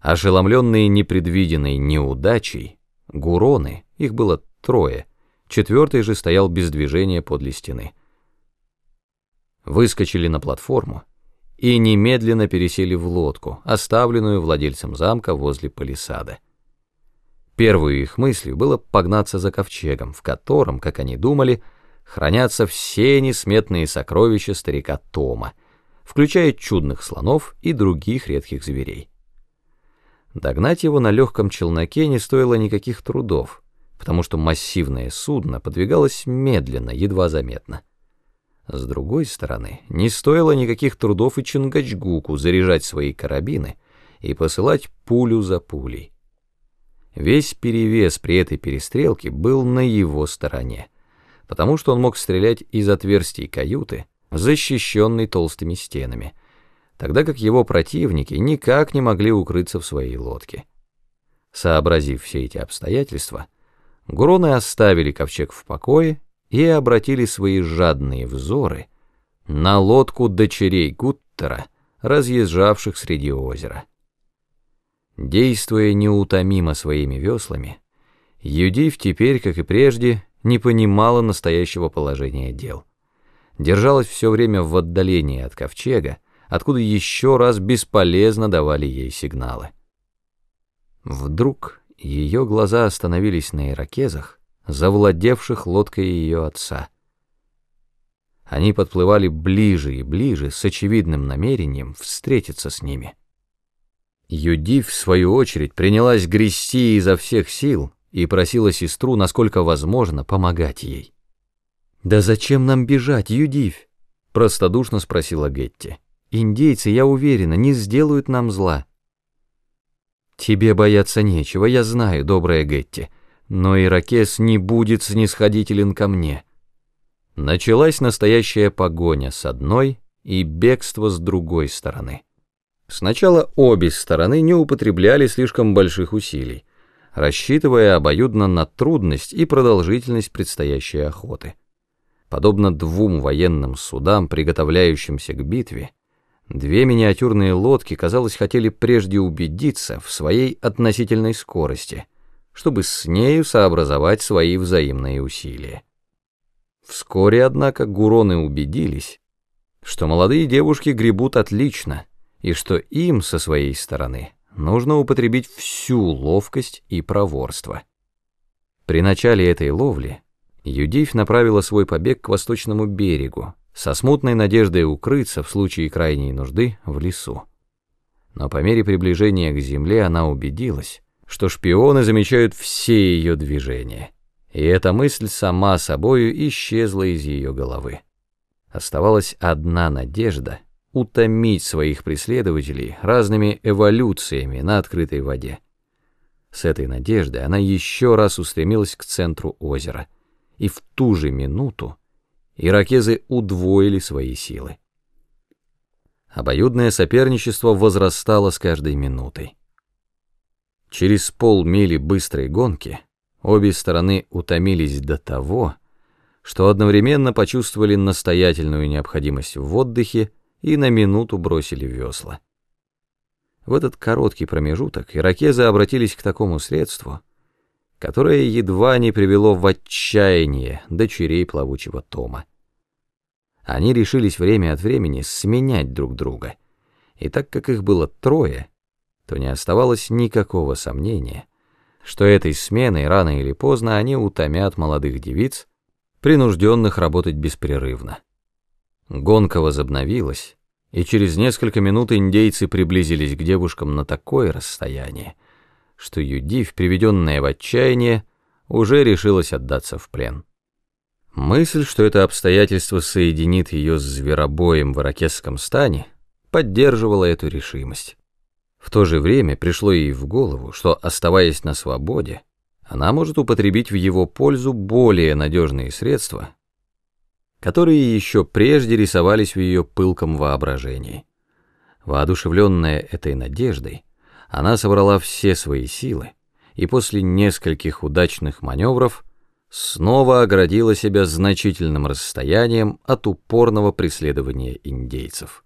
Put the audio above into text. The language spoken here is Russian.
Ошеломленные непредвиденной неудачей, гуроны, их было трое, четвертый же стоял без движения подле стены. Выскочили на платформу и немедленно пересели в лодку, оставленную владельцем замка возле палисада. Первой их мыслью было погнаться за ковчегом, в котором, как они думали, хранятся все несметные сокровища старика Тома, включая чудных слонов и других редких зверей. Догнать его на легком челноке не стоило никаких трудов, потому что массивное судно подвигалось медленно, едва заметно. С другой стороны, не стоило никаких трудов и Чингачгуку заряжать свои карабины и посылать пулю за пулей. Весь перевес при этой перестрелке был на его стороне, потому что он мог стрелять из отверстий каюты, защищенной толстыми стенами, тогда как его противники никак не могли укрыться в своей лодке. Сообразив все эти обстоятельства, Гуроны оставили ковчег в покое и обратили свои жадные взоры на лодку дочерей Гуттера, разъезжавших среди озера. Действуя неутомимо своими веслами, Юдив теперь, как и прежде, не понимала настоящего положения дел. Держалась все время в отдалении от ковчега, откуда еще раз бесполезно давали ей сигналы. Вдруг ее глаза остановились на иракезах, завладевших лодкой ее отца. Они подплывали ближе и ближе с очевидным намерением встретиться с ними. Юдив, в свою очередь, принялась грести изо всех сил и просила сестру, насколько возможно, помогать ей. «Да зачем нам бежать, Юдив?» — простодушно спросила Гетти. Индейцы, я уверена, не сделают нам зла. Тебе бояться нечего, я знаю, добрая Гетти, но Иракес не будет снисходителен ко мне. Началась настоящая погоня с одной и бегство с другой стороны. Сначала обе стороны не употребляли слишком больших усилий, рассчитывая обоюдно на трудность и продолжительность предстоящей охоты. Подобно двум военным судам, приготовляющимся к битве, Две миниатюрные лодки, казалось, хотели прежде убедиться в своей относительной скорости, чтобы с нею сообразовать свои взаимные усилия. Вскоре, однако, гуроны убедились, что молодые девушки гребут отлично, и что им, со своей стороны, нужно употребить всю ловкость и проворство. При начале этой ловли Юдивь направила свой побег к восточному берегу, со смутной надеждой укрыться в случае крайней нужды в лесу. Но по мере приближения к земле она убедилась, что шпионы замечают все ее движения, и эта мысль сама собою исчезла из ее головы. Оставалась одна надежда — утомить своих преследователей разными эволюциями на открытой воде. С этой надеждой она еще раз устремилась к центру озера, и в ту же минуту иракезы удвоили свои силы. Обоюдное соперничество возрастало с каждой минутой. Через полмили быстрой гонки обе стороны утомились до того, что одновременно почувствовали настоятельную необходимость в отдыхе и на минуту бросили весла. В этот короткий промежуток иракезы обратились к такому средству, которое едва не привело в отчаяние дочерей плавучего Тома. Они решились время от времени сменять друг друга, и так как их было трое, то не оставалось никакого сомнения, что этой сменой рано или поздно они утомят молодых девиц, принужденных работать беспрерывно. Гонка возобновилась, и через несколько минут индейцы приблизились к девушкам на такое расстояние, что Юдив, приведенная в отчаяние, уже решилась отдаться в плен. Мысль, что это обстоятельство соединит ее с зверобоем в иракесском стане, поддерживала эту решимость. В то же время пришло ей в голову, что, оставаясь на свободе, она может употребить в его пользу более надежные средства, которые еще прежде рисовались в ее пылком воображении. Воодушевленная этой надеждой, она собрала все свои силы и после нескольких удачных маневров снова оградила себя значительным расстоянием от упорного преследования индейцев.